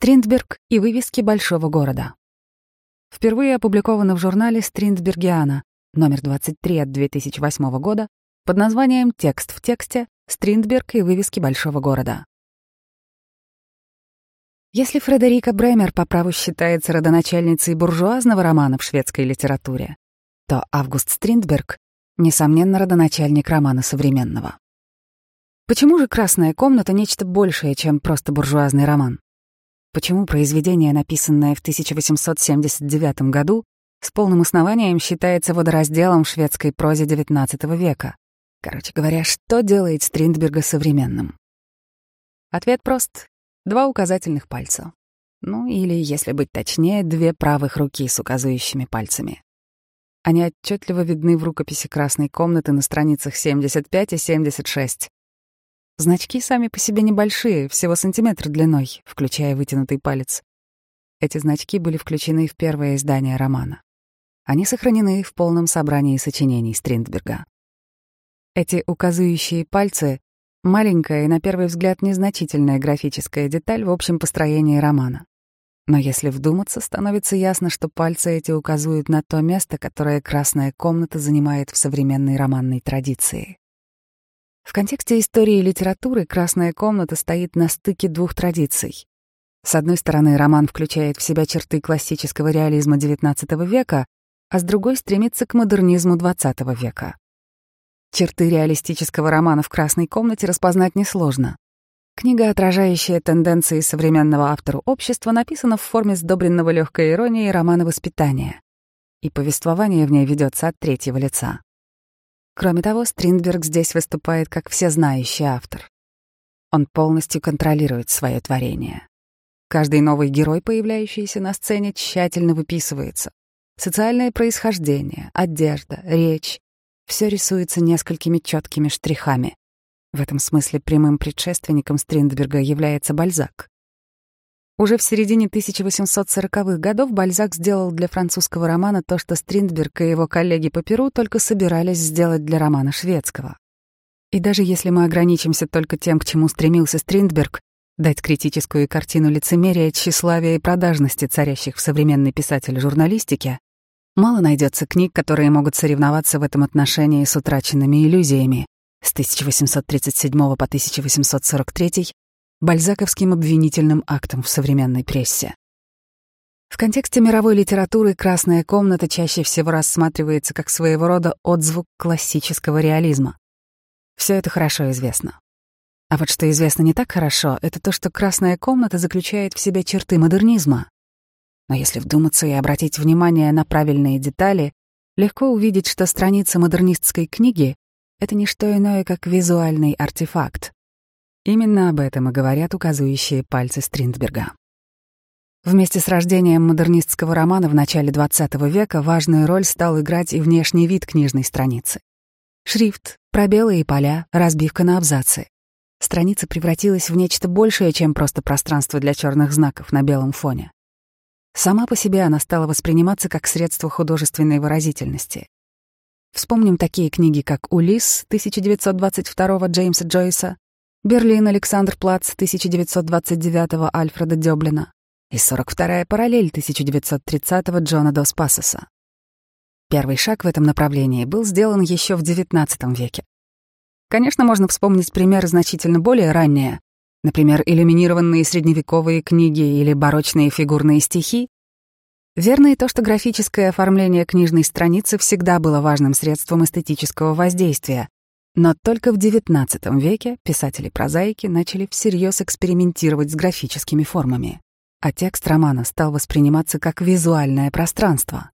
Стриндберг и вывески большого города. Впервые опубликовано в журнале «Стриндбергиана», номер 23 от 2008 года, под названием «Текст в тексте. Стриндберг и вывески большого города». Если Фредерика Бремер по праву считается родоначальницей буржуазного романа в шведской литературе, то Август Стриндберг — несомненно родоначальник романа современного. Почему же «Красная комната» — нечто большее, чем просто буржуазный роман? Почему произведение, написанное в 1879 году, с полным основанием считается водоразделом шведской прозе XIX века? Короче говоря, что делает Стриндберга современным? Ответ прост. Два указательных пальца. Ну, или, если быть точнее, две правых руки с указывающими пальцами. Они отчетливо видны в рукописи «Красной комнаты» на страницах 75 и 76. Значки сами по себе небольшие, всего сантиметр длиной, включая вытянутый палец. Эти значки были включены в первое издание романа. Они сохранены в полном собрании сочинений Стриндберга. Эти указывающие пальцы — маленькая и, на первый взгляд, незначительная графическая деталь в общем построении романа. Но если вдуматься, становится ясно, что пальцы эти указывают на то место, которое «Красная комната» занимает в современной романной традиции. В контексте истории и литературы «Красная комната» стоит на стыке двух традиций. С одной стороны, роман включает в себя черты классического реализма XIX века, а с другой стремится к модернизму XX века. Черты реалистического романа в «Красной комнате» распознать несложно. Книга, отражающая тенденции современного автора общества, написана в форме сдобренного легкой иронии романа воспитания. И повествование в ней ведется от третьего лица. Кроме того, Стриндберг здесь выступает как всезнающий автор. Он полностью контролирует свое творение. Каждый новый герой, появляющийся на сцене, тщательно выписывается. Социальное происхождение, одежда, речь — все рисуется несколькими четкими штрихами. В этом смысле прямым предшественником Стриндберга является Бальзак. Уже в середине 1840-х годов Бальзак сделал для французского романа то, что Стриндберг и его коллеги по Перу только собирались сделать для романа шведского. И даже если мы ограничимся только тем, к чему стремился Стриндберг, дать критическую картину лицемерия, тщеславия и продажности, царящих в современной писатель-журналистике, мало найдется книг, которые могут соревноваться в этом отношении с утраченными иллюзиями с 1837 по 1843 бальзаковским обвинительным актом в современной прессе. В контексте мировой литературы «Красная комната» чаще всего рассматривается как своего рода отзвук классического реализма. Все это хорошо известно. А вот что известно не так хорошо, это то, что «Красная комната» заключает в себе черты модернизма. Но если вдуматься и обратить внимание на правильные детали, легко увидеть, что страница модернистской книги — это не что иное, как визуальный артефакт, Именно об этом и говорят указывающие пальцы Стриндберга. Вместе с рождением модернистского романа в начале XX века важную роль стал играть и внешний вид книжной страницы. Шрифт, пробелы и поля, разбивка на абзацы. Страница превратилась в нечто большее, чем просто пространство для черных знаков на белом фоне. Сама по себе она стала восприниматься как средство художественной выразительности. Вспомним такие книги, как «Улисс» 1922 Джеймса Джойса, Берлин, Александр Плац, 1929-го Альфреда Дёблина и 42-я параллель 1930-го Джона Дос Пассоса. Первый шаг в этом направлении был сделан еще в XIX веке. Конечно, можно вспомнить примеры значительно более ранние, например, иллюминированные средневековые книги или барочные фигурные стихи. Верно и то, что графическое оформление книжной страницы всегда было важным средством эстетического воздействия, но только в XIX веке писатели-прозаики начали всерьез экспериментировать с графическими формами, а текст романа стал восприниматься как визуальное пространство.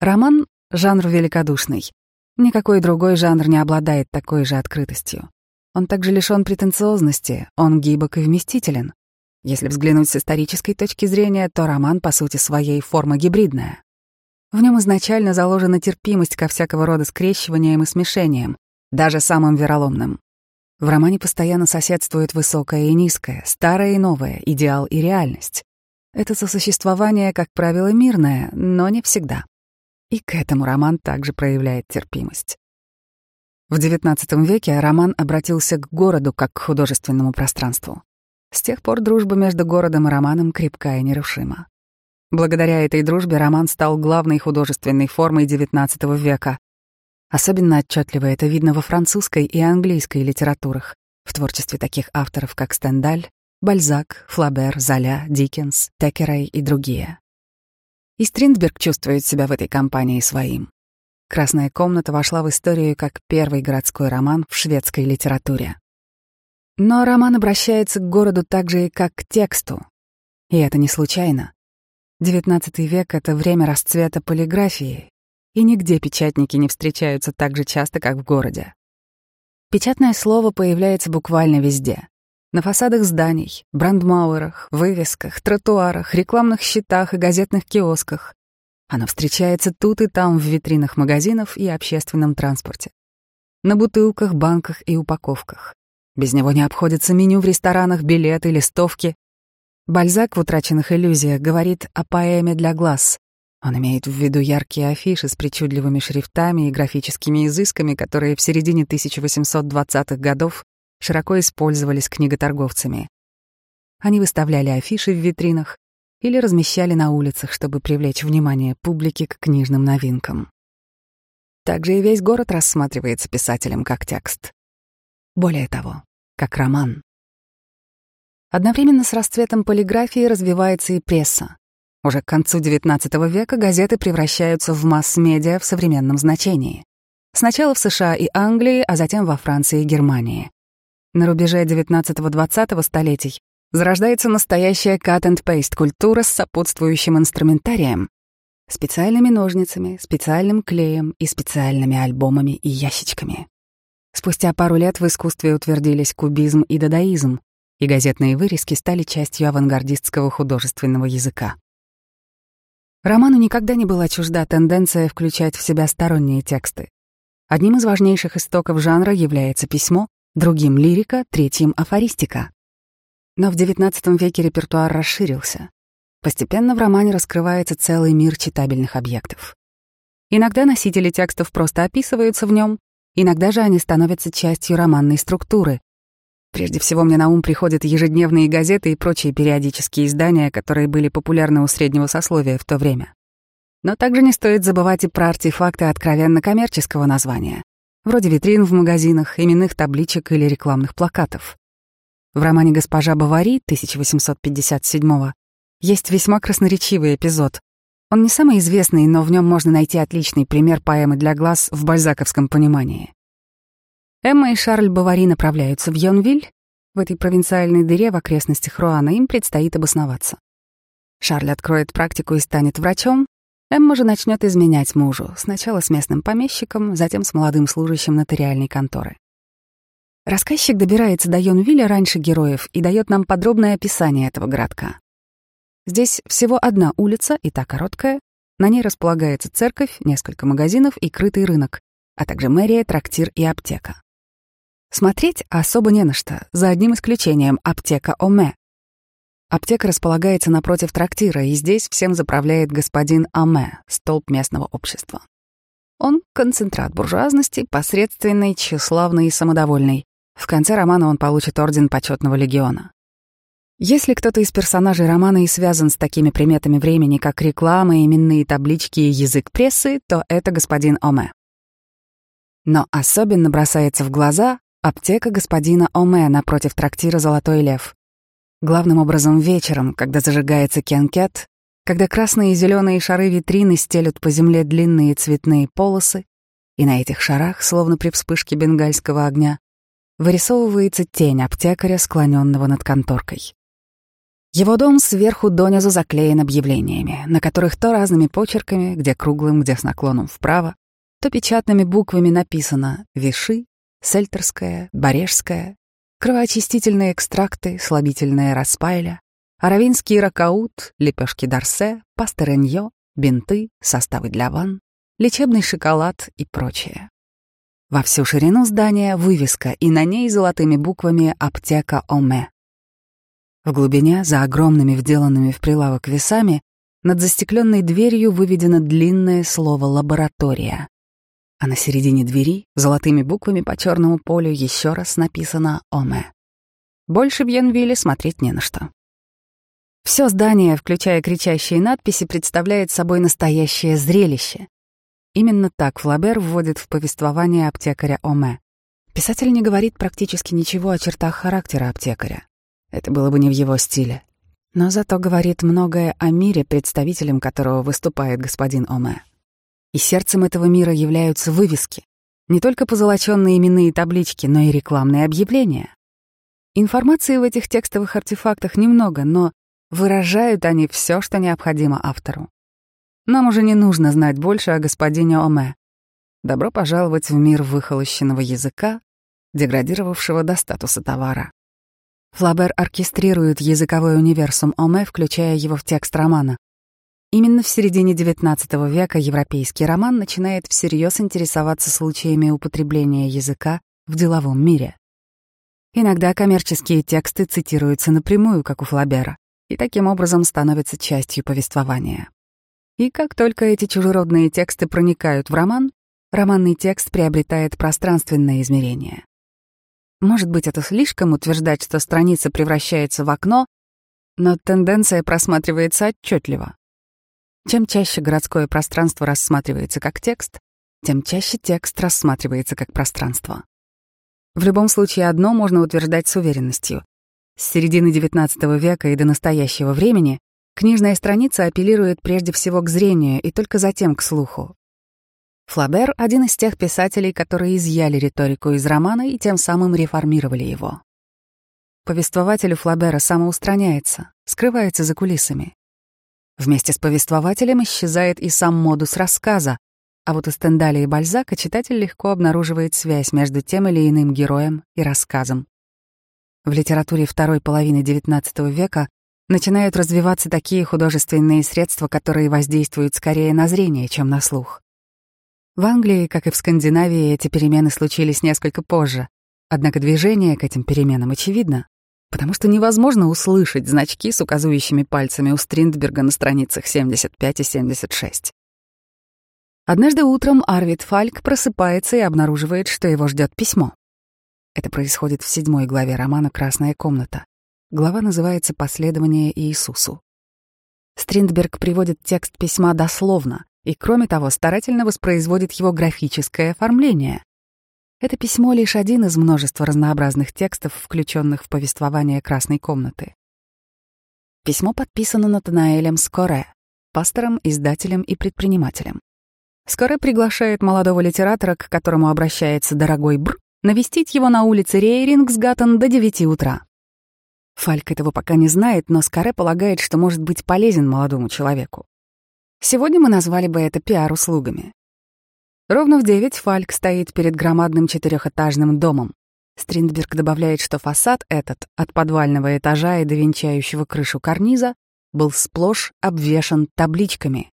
Роман — жанр великодушный. Никакой другой жанр не обладает такой же открытостью. Он также лишён претенциозности, он гибок и вместителен. Если взглянуть с исторической точки зрения, то роман по сути своей форма гибридная. В нем изначально заложена терпимость ко всякого рода скрещиваниям и смешениям, даже самым вероломным. В романе постоянно соседствует высокое и низкое, старое и новое, идеал и реальность. Это сосуществование, как правило, мирное, но не всегда. И к этому роман также проявляет терпимость. В XIX веке роман обратился к городу как к художественному пространству. С тех пор дружба между городом и романом крепка и нерушима. Благодаря этой дружбе роман стал главной художественной формой XIX века. Особенно отчетливо это видно во французской и английской литературах, в творчестве таких авторов, как Стендаль, Бальзак, Флабер, Золя, Диккенс, Текерей и другие. И Стриндберг чувствует себя в этой компании своим. «Красная комната» вошла в историю как первый городской роман в шведской литературе. Но роман обращается к городу так же и как к тексту. И это не случайно. XIX век — это время расцвета полиграфии, и нигде печатники не встречаются так же часто, как в городе. Печатное слово появляется буквально везде. На фасадах зданий, брандмауэрах, вывесках, тротуарах, рекламных щитах и газетных киосках. Оно встречается тут и там в витринах магазинов и общественном транспорте. На бутылках, банках и упаковках. Без него не обходится меню в ресторанах, билеты, листовки. Бальзак в «Утраченных иллюзиях» говорит о поэме для глаз. Он имеет в виду яркие афиши с причудливыми шрифтами и графическими изысками, которые в середине 1820-х годов широко использовались книготорговцами. Они выставляли афиши в витринах или размещали на улицах, чтобы привлечь внимание публики к книжным новинкам. Также и весь город рассматривается писателем как текст. Более того, как роман. Одновременно с расцветом полиграфии развивается и пресса. Уже к концу XIX века газеты превращаются в масс-медиа в современном значении. Сначала в США и Англии, а затем во Франции и Германии. На рубеже XIX-XX столетий зарождается настоящая cut-and-paste культура с сопутствующим инструментарием, специальными ножницами, специальным клеем и специальными альбомами и ящичками. Спустя пару лет в искусстве утвердились кубизм и дадаизм, и газетные вырезки стали частью авангардистского художественного языка. Роману никогда не была чужда тенденция включать в себя сторонние тексты. Одним из важнейших истоков жанра является письмо, другим — лирика, третьим — афористика. Но в XIX веке репертуар расширился. Постепенно в романе раскрывается целый мир читабельных объектов. Иногда носители текстов просто описываются в нем, иногда же они становятся частью романной структуры. Прежде всего мне на ум приходят ежедневные газеты и прочие периодические издания, которые были популярны у среднего сословия в то время. Но также не стоит забывать и про артефакты откровенно коммерческого названия, вроде витрин в магазинах, именных табличек или рекламных плакатов. В романе «Госпожа Бавари» 1857 есть весьма красноречивый эпизод. Он не самый известный, но в нем можно найти отличный пример поэмы для глаз в бальзаковском понимании. Эмма и Шарль Бавари направляются в Йонвиль. В этой провинциальной дыре в окрестностях Руана им предстоит обосноваться. Шарль откроет практику и станет врачом, Эмма же начнет изменять мужу, сначала с местным помещиком, затем с молодым служащим нотариальной конторы. Рассказчик добирается до Йонвилля раньше героев и дает нам подробное описание этого городка. Здесь всего одна улица, и та короткая. На ней располагается церковь, несколько магазинов и крытый рынок, а также мэрия, трактир и аптека. Смотреть особо не на что, за одним исключением — аптека Оме, Аптека располагается напротив трактира, и здесь всем заправляет господин Аме, столб местного общества. Он — концентрат буржуазности, посредственный, тщеславный и самодовольный. В конце романа он получит орден почетного легиона. Если кто-то из персонажей романа и связан с такими приметами времени, как реклама, именные таблички и язык прессы, то это господин Оме. Но особенно бросается в глаза аптека господина Оме напротив трактира «Золотой лев». Главным образом вечером, когда зажигается кенкет, когда красные и зеленые шары витрины стелют по земле длинные цветные полосы, и на этих шарах, словно при вспышке бенгальского огня, вырисовывается тень аптекаря, склоненного над конторкой. Его дом сверху донизу заклеен объявлениями, на которых то разными почерками, где круглым, где с наклоном вправо, то печатными буквами написано «Виши», «Сельтерская», «Барежская», кровоочистительные экстракты, слабительная распайля, аравинский ракаут, лепешки дарсе, паста реньо, бинты, составы для ванн, лечебный шоколад и прочее. Во всю ширину здания вывеска, и на ней золотыми буквами «Аптека Оме». В глубине, за огромными вделанными в прилавок весами, над застекленной дверью выведено длинное слово «лаборатория», а на середине двери золотыми буквами по черному полю еще раз написано «Оме». Больше в Янвиле смотреть не на что. Все здание, включая кричащие надписи, представляет собой настоящее зрелище. Именно так Флабер вводит в повествование аптекаря Оме. Писатель не говорит практически ничего о чертах характера аптекаря. Это было бы не в его стиле. Но зато говорит многое о мире, представителем которого выступает господин Оме. И сердцем этого мира являются вывески. Не только позолоченные именные таблички, но и рекламные объявления. Информации в этих текстовых артефактах немного, но выражают они все, что необходимо автору. Нам уже не нужно знать больше о господине Оме. Добро пожаловать в мир выхолощенного языка, деградировавшего до статуса товара. Флабер оркестрирует языковой универсум Оме, включая его в текст романа. Именно в середине XIX века европейский роман начинает всерьез интересоваться случаями употребления языка в деловом мире. Иногда коммерческие тексты цитируются напрямую, как у Флабера, и таким образом становятся частью повествования. И как только эти чужеродные тексты проникают в роман, романный текст приобретает пространственное измерение. Может быть, это слишком утверждать, что страница превращается в окно, но тенденция просматривается отчетливо. Чем чаще городское пространство рассматривается как текст, тем чаще текст рассматривается как пространство. В любом случае, одно можно утверждать с уверенностью. С середины XIX века и до настоящего времени книжная страница апеллирует прежде всего к зрению и только затем к слуху. Флабер — один из тех писателей, которые изъяли риторику из романа и тем самым реформировали его. Повествователь у Флабера самоустраняется, скрывается за кулисами. Вместе с повествователем исчезает и сам модус рассказа, а вот у Стендаля и Бальзака читатель легко обнаруживает связь между тем или иным героем и рассказом. В литературе второй половины XIX века начинают развиваться такие художественные средства, которые воздействуют скорее на зрение, чем на слух. В Англии, как и в Скандинавии, эти перемены случились несколько позже. Однако движение к этим переменам очевидно, потому что невозможно услышать значки с указывающими пальцами у Стриндберга на страницах 75 и 76. Однажды утром Арвид Фальк просыпается и обнаруживает, что его ждет письмо. Это происходит в седьмой главе романа «Красная комната». Глава называется «Последование Иисусу». Стриндберг приводит текст письма дословно, и, кроме того, старательно воспроизводит его графическое оформление. Это письмо — лишь один из множества разнообразных текстов, включенных в повествование «Красной комнаты». Письмо подписано Натанаэлем Скоре, пастором, издателем и предпринимателем. Скоре приглашает молодого литератора, к которому обращается дорогой Бр, навестить его на улице Рейрингсгаттен до 9 утра. Фальк этого пока не знает, но Скоре полагает, что может быть полезен молодому человеку. Сегодня мы назвали бы это пиар-услугами. Ровно в девять Фальк стоит перед громадным четырехэтажным домом. Стриндберг добавляет, что фасад этот, от подвального этажа и до венчающего крышу карниза, был сплошь обвешан табличками.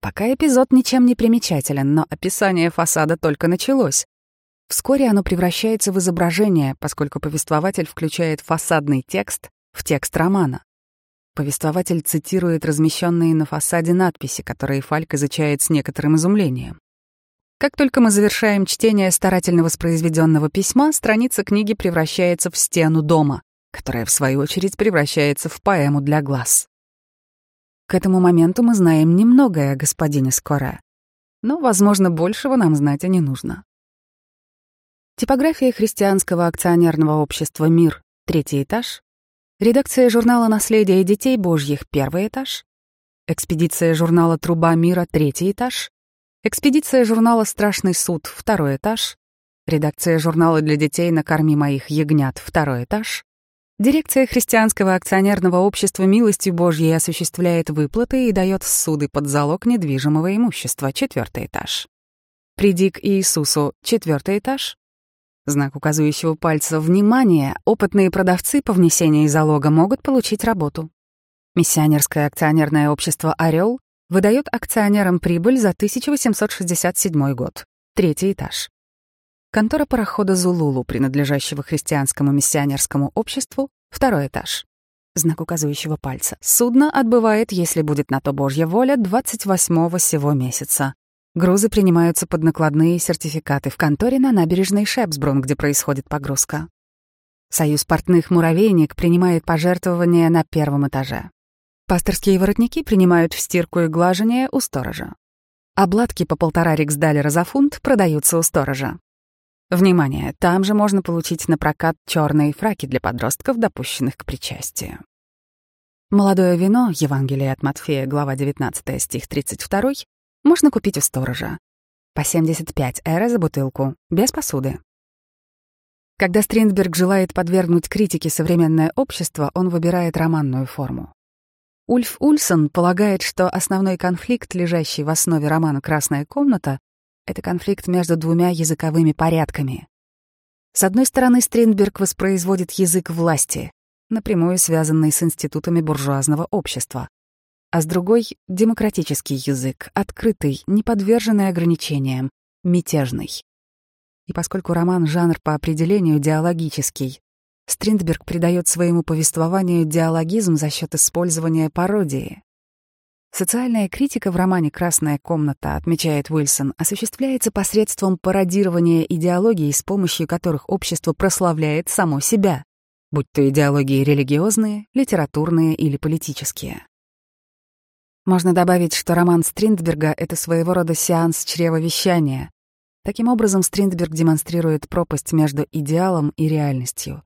Пока эпизод ничем не примечателен, но описание фасада только началось. Вскоре оно превращается в изображение, поскольку повествователь включает фасадный текст в текст романа. Повествователь цитирует размещенные на фасаде надписи, которые Фальк изучает с некоторым изумлением. Как только мы завершаем чтение старательно воспроизведенного письма, страница книги превращается в стену дома, которая, в свою очередь, превращается в поэму для глаз. К этому моменту мы знаем немногое о господине Скоре, но, возможно, большего нам знать и не нужно. Типография христианского акционерного общества «Мир», третий этаж, Редакция журнала «Наследие детей Божьих» — первый этаж. Экспедиция журнала «Труба мира» — третий этаж. Экспедиция журнала «Страшный суд» — второй этаж. Редакция журнала для детей «Накорми моих ягнят» — второй этаж. Дирекция христианского акционерного общества милостью Божьей осуществляет выплаты и дает суды под залог недвижимого имущества, четвертый этаж. Приди к Иисусу, четвертый этаж. Знак указывающего пальца «Внимание!» Опытные продавцы по внесению залога могут получить работу. Миссионерское акционерное общество «Орел» выдает акционерам прибыль за 1867 год. Третий этаж. Контора парохода «Зулулу», принадлежащего христианскому миссионерскому обществу, второй этаж. Знак указывающего пальца. Судно отбывает, если будет на то Божья воля, 28-го сего месяца. Грузы принимаются под накладные сертификаты в конторе на набережной Шепсбрун, где происходит погрузка. Союз портных «Муравейник» принимает пожертвования на первом этаже. Пасторские воротники принимают в стирку и глажение у сторожа. Обладки по полтора риксдалера за фунт продаются у сторожа. Внимание, там же можно получить на прокат черные фраки для подростков, допущенных к причастию. Молодое вино, Евангелие от Матфея, глава 19, стих 32, можно купить у сторожа. По 75 эра за бутылку, без посуды. Когда Стриндберг желает подвергнуть критике современное общество, он выбирает романную форму. Ульф Ульсон полагает, что основной конфликт, лежащий в основе романа «Красная комната», это конфликт между двумя языковыми порядками. С одной стороны, Стриндберг воспроизводит язык власти, напрямую связанный с институтами буржуазного общества, а с другой — демократический язык, открытый, не подверженный ограничениям, мятежный. И поскольку роман — жанр по определению диалогический, Стриндберг придает своему повествованию диалогизм за счет использования пародии. Социальная критика в романе «Красная комната», отмечает Уилсон, осуществляется посредством пародирования идеологий, с помощью которых общество прославляет само себя, будь то идеологии религиозные, литературные или политические. Можно добавить, что роман Стриндберга — это своего рода сеанс чревовещания, Таким образом, Стриндберг демонстрирует пропасть между идеалом и реальностью.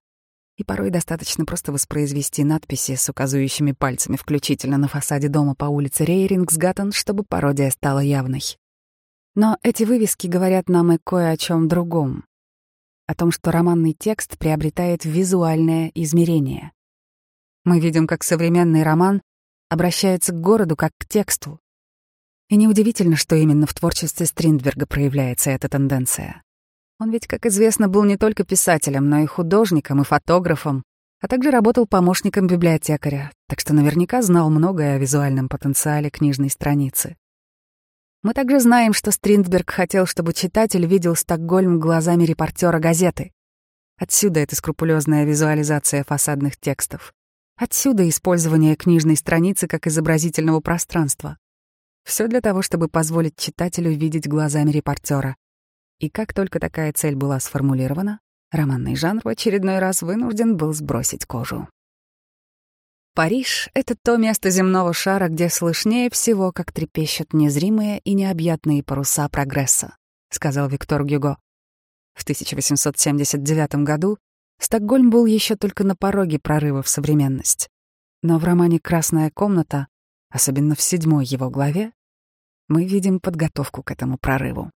И порой достаточно просто воспроизвести надписи с указывающими пальцами включительно на фасаде дома по улице Рейрингсгаттен, чтобы пародия стала явной. Но эти вывески говорят нам и кое о чем другом. О том, что романный текст приобретает визуальное измерение. Мы видим, как современный роман обращается к городу как к тексту, и неудивительно, что именно в творчестве Стриндберга проявляется эта тенденция. Он ведь, как известно, был не только писателем, но и художником, и фотографом, а также работал помощником библиотекаря, так что наверняка знал многое о визуальном потенциале книжной страницы. Мы также знаем, что Стриндберг хотел, чтобы читатель видел Стокгольм глазами репортера газеты. Отсюда эта скрупулезная визуализация фасадных текстов. Отсюда использование книжной страницы как изобразительного пространства. Все для того, чтобы позволить читателю видеть глазами репортера. И как только такая цель была сформулирована, романный жанр в очередной раз вынужден был сбросить кожу. Париж — это то место земного шара, где слышнее всего, как трепещут незримые и необъятные паруса прогресса, сказал Виктор Гюго. В 1879 году Стокгольм был еще только на пороге прорыва в современность. Но в романе «Красная комната», особенно в седьмой его главе, мы видим подготовку к этому прорыву.